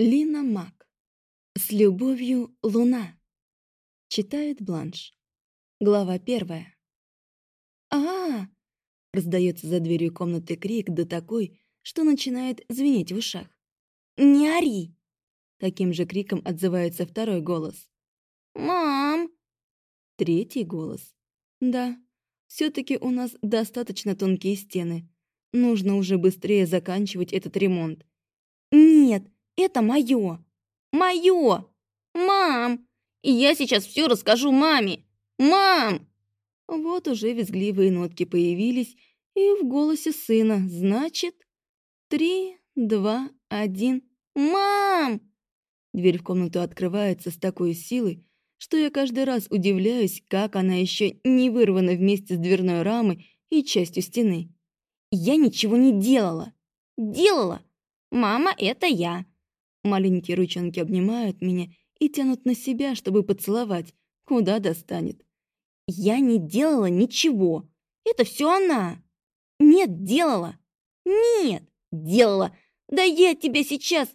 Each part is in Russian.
Лина Мак. С любовью, Луна. Читает Бланш. Глава первая. а, -а, -а Раздается за дверью комнаты крик, да такой, что начинает звенеть в ушах. «Не ори!» Таким же криком отзывается второй голос. «Мам!» Третий голос. «Да, все таки у нас достаточно тонкие стены. Нужно уже быстрее заканчивать этот ремонт». «Нет, это мое! Мое! Мам! Я сейчас все расскажу маме! Мам!» Вот уже визгливые нотки появились и в голосе сына. Значит, три, два, один. «Мам!» Дверь в комнату открывается с такой силой, что я каждый раз удивляюсь, как она еще не вырвана вместе с дверной рамой и частью стены. «Я ничего не делала!» «Делала! Мама, это я!» Маленькие ручонки обнимают меня и тянут на себя, чтобы поцеловать, куда достанет. «Я не делала ничего! Это все она!» «Нет, делала!» «Нет, делала! Да я тебя сейчас...»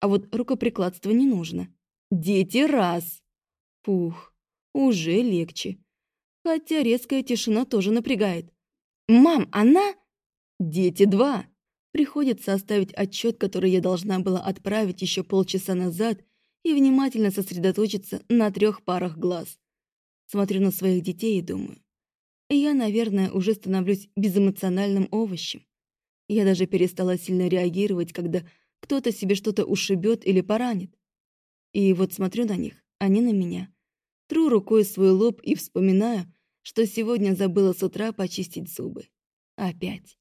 А вот рукоприкладство не нужно. «Дети, раз!» Пух, уже легче. Хотя резкая тишина тоже напрягает. «Мам, она...» «Дети, два!» Приходится оставить отчет, который я должна была отправить еще полчаса назад, и внимательно сосредоточиться на трех парах глаз. Смотрю на своих детей и думаю. Я, наверное, уже становлюсь безэмоциональным овощем. Я даже перестала сильно реагировать, когда кто-то себе что-то ушибет или поранит. И вот смотрю на них, они на меня. Тру рукой свой лоб и вспоминаю, что сегодня забыла с утра почистить зубы. Опять.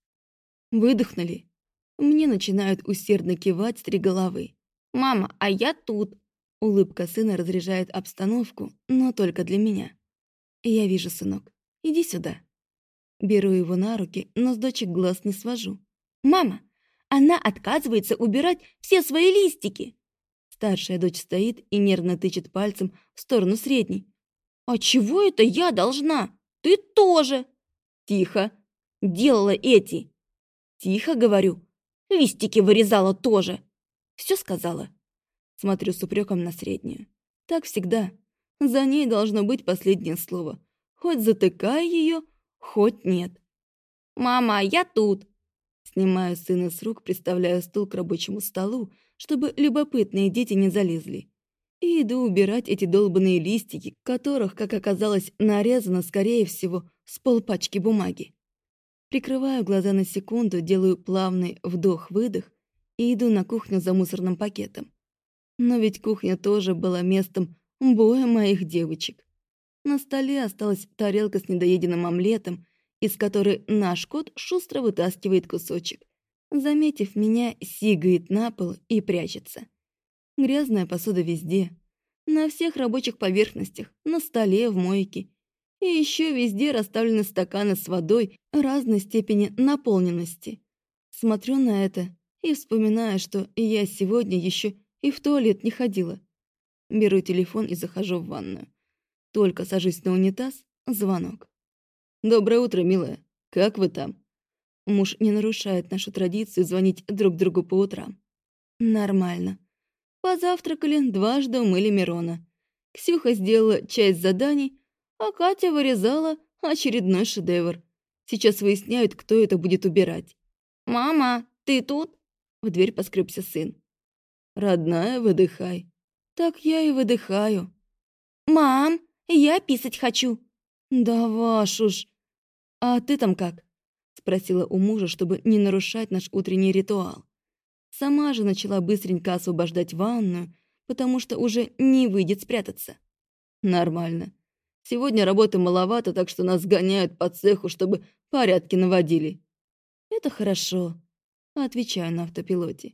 Выдохнули, мне начинают усердно кивать три головы. «Мама, а я тут!» Улыбка сына разряжает обстановку, но только для меня. «Я вижу, сынок. Иди сюда». Беру его на руки, но с дочек глаз не свожу. «Мама, она отказывается убирать все свои листики!» Старшая дочь стоит и нервно тычет пальцем в сторону средней. «А чего это я должна? Ты тоже!» «Тихо! Делала эти!» «Тихо, говорю! Листики вырезала тоже. Все сказала. Смотрю с упреком на среднюю. Так всегда. За ней должно быть последнее слово. Хоть затыкай ее, хоть нет. «Мама, я тут!» Снимаю сына с рук, приставляю стул к рабочему столу, чтобы любопытные дети не залезли. И иду убирать эти долбанные листики, которых, как оказалось, нарезано, скорее всего, с полпачки бумаги. Прикрываю глаза на секунду, делаю плавный вдох-выдох и иду на кухню за мусорным пакетом. Но ведь кухня тоже была местом боя моих девочек. На столе осталась тарелка с недоеденным омлетом, из которой наш кот шустро вытаскивает кусочек. Заметив меня, сигает на пол и прячется. Грязная посуда везде. На всех рабочих поверхностях, на столе, в мойке и еще везде расставлены стаканы с водой разной степени наполненности. Смотрю на это и вспоминаю, что я сегодня еще и в туалет не ходила. Беру телефон и захожу в ванную. Только сажусь на унитаз, звонок. «Доброе утро, милая. Как вы там?» Муж не нарушает нашу традицию звонить друг другу по утрам. Нормально. Позавтракали, дважды умыли Мирона. Ксюха сделала часть заданий, а Катя вырезала очередной шедевр. Сейчас выясняют, кто это будет убирать. «Мама, ты тут?» В дверь поскребся сын. «Родная, выдыхай». «Так я и выдыхаю». «Мам, я писать хочу». «Да вашу ж». «А ты там как?» Спросила у мужа, чтобы не нарушать наш утренний ритуал. Сама же начала быстренько освобождать ванную, потому что уже не выйдет спрятаться. «Нормально. Сегодня работы маловато, так что нас гоняют по цеху, чтобы порядки наводили. Это хорошо. Отвечаю на автопилоте.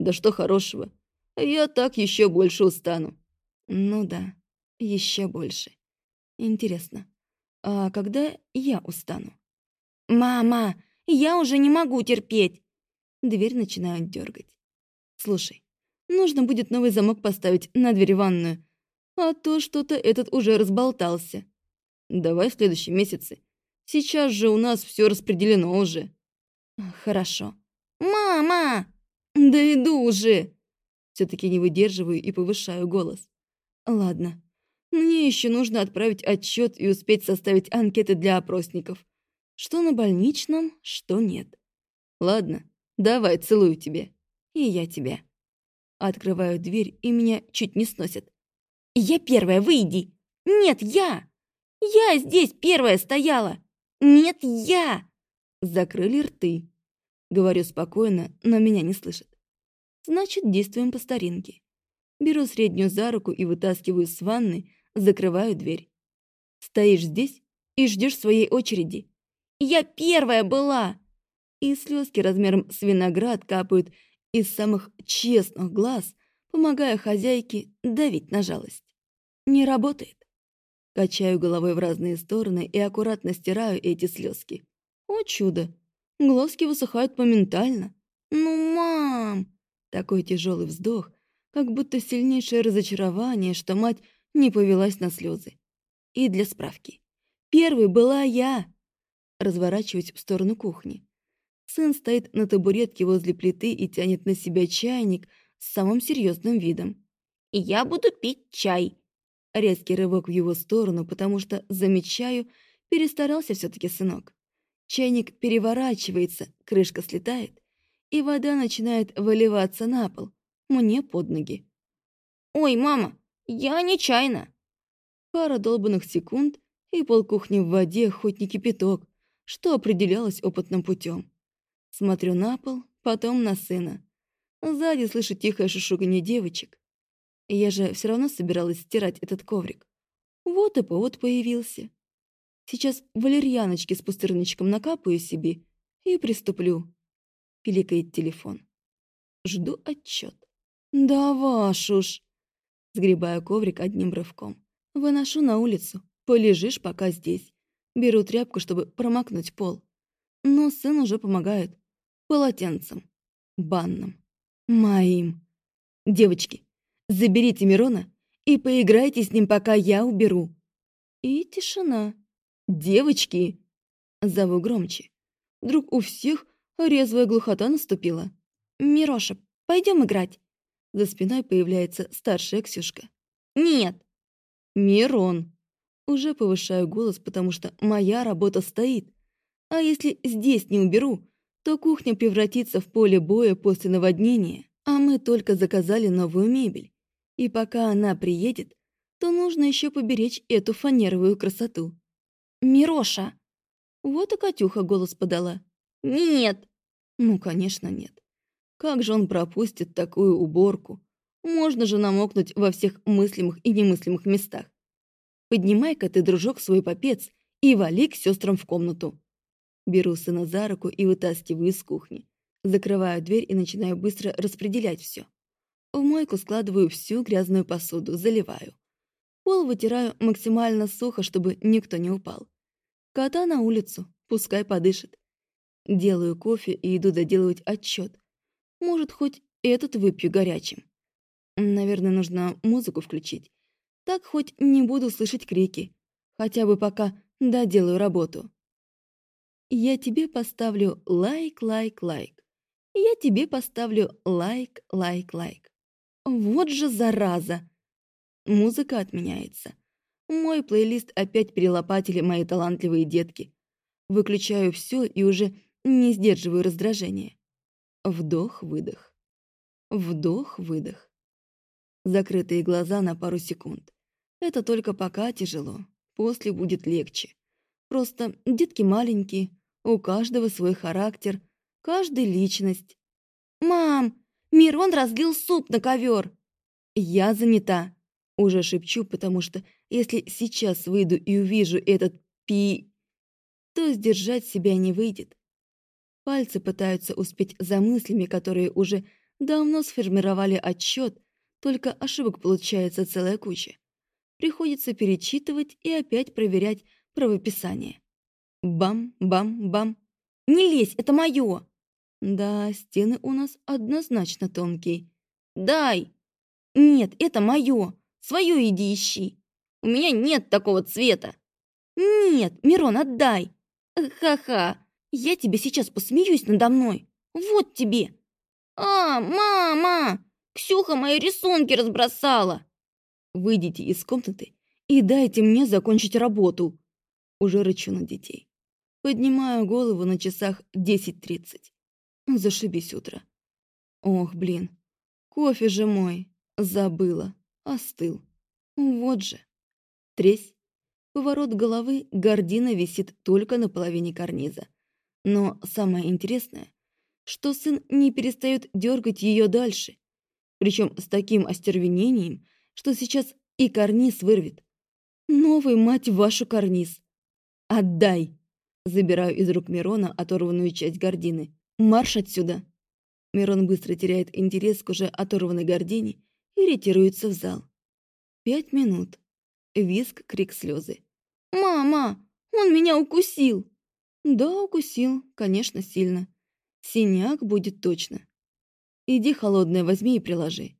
Да что хорошего. Я так еще больше устану. Ну да, еще больше. Интересно, а когда я устану? Мама, я уже не могу терпеть. Дверь начинают дергать. Слушай, нужно будет новый замок поставить на дверь ванную, а то что-то этот уже разболтался. Давай в следующем месяце. Сейчас же у нас все распределено уже. Хорошо. Мама! Да иду уже. Все-таки не выдерживаю и повышаю голос. Ладно, мне еще нужно отправить отчет и успеть составить анкеты для опросников. Что на больничном, что нет. Ладно, давай, целую тебя. И я тебя. Открываю дверь, и меня чуть не сносят. «Я первая, выйди!» «Нет, я! Я здесь первая стояла! Нет, я!» Закрыли рты. Говорю спокойно, но меня не слышат. Значит, действуем по старинке. Беру среднюю за руку и вытаскиваю с ванны, закрываю дверь. Стоишь здесь и ждешь своей очереди. Я первая была! И слезки размером с виноград капают из самых честных глаз, помогая хозяйке давить на жалость. Не работает. Качаю головой в разные стороны и аккуратно стираю эти слезки. О чудо! Глазки высыхают моментально. Ну, мам! Такой тяжелый вздох, как будто сильнейшее разочарование, что мать не повелась на слезы. И для справки. Первой была я. Разворачиваюсь в сторону кухни. Сын стоит на табуретке возле плиты и тянет на себя чайник с самым серьезным видом. «Я буду пить чай». Резкий рывок в его сторону, потому что, замечаю, перестарался все таки сынок. Чайник переворачивается, крышка слетает, и вода начинает выливаться на пол, мне под ноги. «Ой, мама, я нечаянно!» Пара долбанных секунд, и пол кухни в воде хоть не кипяток, что определялось опытным путем. Смотрю на пол, потом на сына. Сзади слышу тихое шушуканье девочек. Я же все равно собиралась стирать этот коврик. Вот и повод появился. Сейчас валерьяночки с пустырничком накапаю себе и приступлю. Пиликает телефон. Жду отчет. Да вашу ж. Сгребаю коврик одним рывком. Выношу на улицу. Полежишь пока здесь. Беру тряпку, чтобы промокнуть пол. Но сын уже помогает. Полотенцем. Банным. Моим. Девочки, заберите Мирона и поиграйте с ним, пока я уберу. И тишина. «Девочки!» Зову громче. Вдруг у всех резвая глухота наступила. «Мироша, пойдем играть!» За спиной появляется старшая Ксюшка. «Нет!» «Мирон!» Уже повышаю голос, потому что моя работа стоит. А если здесь не уберу, то кухня превратится в поле боя после наводнения, а мы только заказали новую мебель. И пока она приедет, то нужно еще поберечь эту фанеровую красоту. «Мироша!» Вот и Катюха голос подала. «Нет!» Ну, конечно, нет. Как же он пропустит такую уборку? Можно же намокнуть во всех мыслимых и немыслимых местах. Поднимай-ка ты, дружок, свой попец и вали к сестрам в комнату. Беру сына за руку и вытаскиваю из кухни. Закрываю дверь и начинаю быстро распределять все. В мойку складываю всю грязную посуду, заливаю. Пол вытираю максимально сухо, чтобы никто не упал. Кота на улицу, пускай подышит. Делаю кофе и иду доделывать отчет. Может, хоть этот выпью горячим. Наверное, нужно музыку включить. Так хоть не буду слышать крики. Хотя бы пока доделаю работу. Я тебе поставлю лайк, лайк, лайк. Я тебе поставлю лайк, лайк, лайк. Вот же зараза! Музыка отменяется. Мой плейлист опять перелопатили мои талантливые детки. Выключаю все и уже не сдерживаю раздражения. Вдох-выдох. Вдох-выдох. Закрытые глаза на пару секунд. Это только пока тяжело. После будет легче. Просто детки маленькие, у каждого свой характер, каждый личность. «Мам, Мирон разлил суп на ковер!» «Я занята!» Уже шепчу, потому что если сейчас выйду и увижу этот пи... то сдержать себя не выйдет. Пальцы пытаются успеть за мыслями, которые уже давно сформировали отчет, только ошибок получается целая куча. Приходится перечитывать и опять проверять правописание. Бам-бам-бам. «Не лезь, это мое!» Да, стены у нас однозначно тонкие. «Дай!» «Нет, это мое!» Свое иди ищи. У меня нет такого цвета. Нет, Мирон, отдай. Ха-ха, я тебе сейчас посмеюсь надо мной. Вот тебе. А, мама! Ксюха мои рисунки разбросала!» «Выйдите из комнаты и дайте мне закончить работу!» Уже рычу на детей. Поднимаю голову на часах 10.30. Зашибись утро. Ох, блин. Кофе же мой. Забыла. Остыл. Вот же. Тресь. Поворот головы, гордина висит только на половине карниза. Но самое интересное, что сын не перестает дергать ее дальше. Причем с таким остервенением, что сейчас и карниз вырвет. Новый, мать вашу, карниз. Отдай! Забираю из рук Мирона оторванную часть гордины. Марш отсюда! Мирон быстро теряет интерес к уже оторванной гордине и ретируется в зал. Пять минут. Виск, крик, слезы. «Мама, он меня укусил!» «Да, укусил, конечно, сильно. Синяк будет точно. Иди холодное возьми и приложи.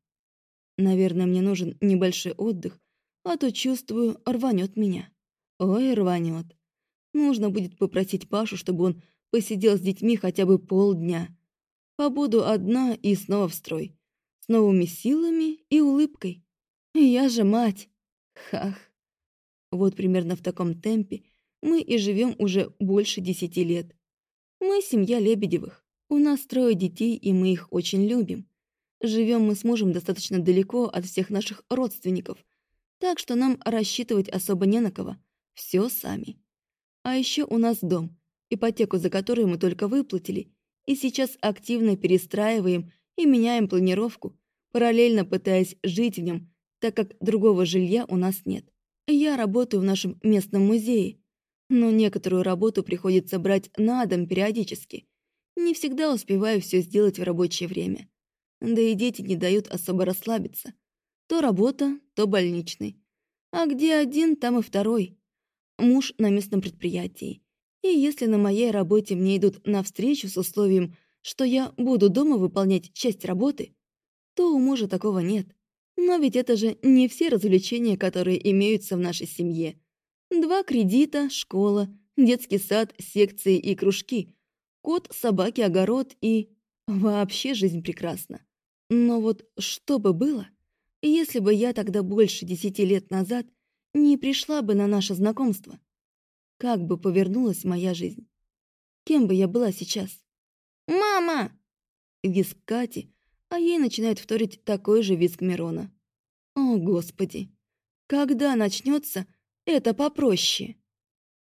Наверное, мне нужен небольшой отдых, а то, чувствую, рванет меня. Ой, рванет. Нужно будет попросить Пашу, чтобы он посидел с детьми хотя бы полдня. Побуду одна и снова в строй. С новыми силами и улыбкой. Я же мать. Хах. Вот примерно в таком темпе мы и живем уже больше десяти лет. Мы семья Лебедевых. У нас трое детей, и мы их очень любим. Живем мы с мужем достаточно далеко от всех наших родственников, так что нам рассчитывать особо не на кого. Все сами. А еще у нас дом, ипотеку за который мы только выплатили, и сейчас активно перестраиваем и меняем планировку, параллельно пытаясь жить в нем, так как другого жилья у нас нет. Я работаю в нашем местном музее, но некоторую работу приходится брать на дом периодически. Не всегда успеваю все сделать в рабочее время. Да и дети не дают особо расслабиться. То работа, то больничный. А где один, там и второй. Муж на местном предприятии. И если на моей работе мне идут навстречу с условием, что я буду дома выполнять часть работы, то у мужа такого нет. Но ведь это же не все развлечения, которые имеются в нашей семье. Два кредита, школа, детский сад, секции и кружки, кот, собаки, огород и... Вообще жизнь прекрасна. Но вот что бы было, если бы я тогда больше десяти лет назад не пришла бы на наше знакомство? Как бы повернулась моя жизнь? Кем бы я была сейчас? «Мама!» Виск Кати, а ей начинает вторить такой же виск Мирона. О, Господи! Когда начнется это попроще?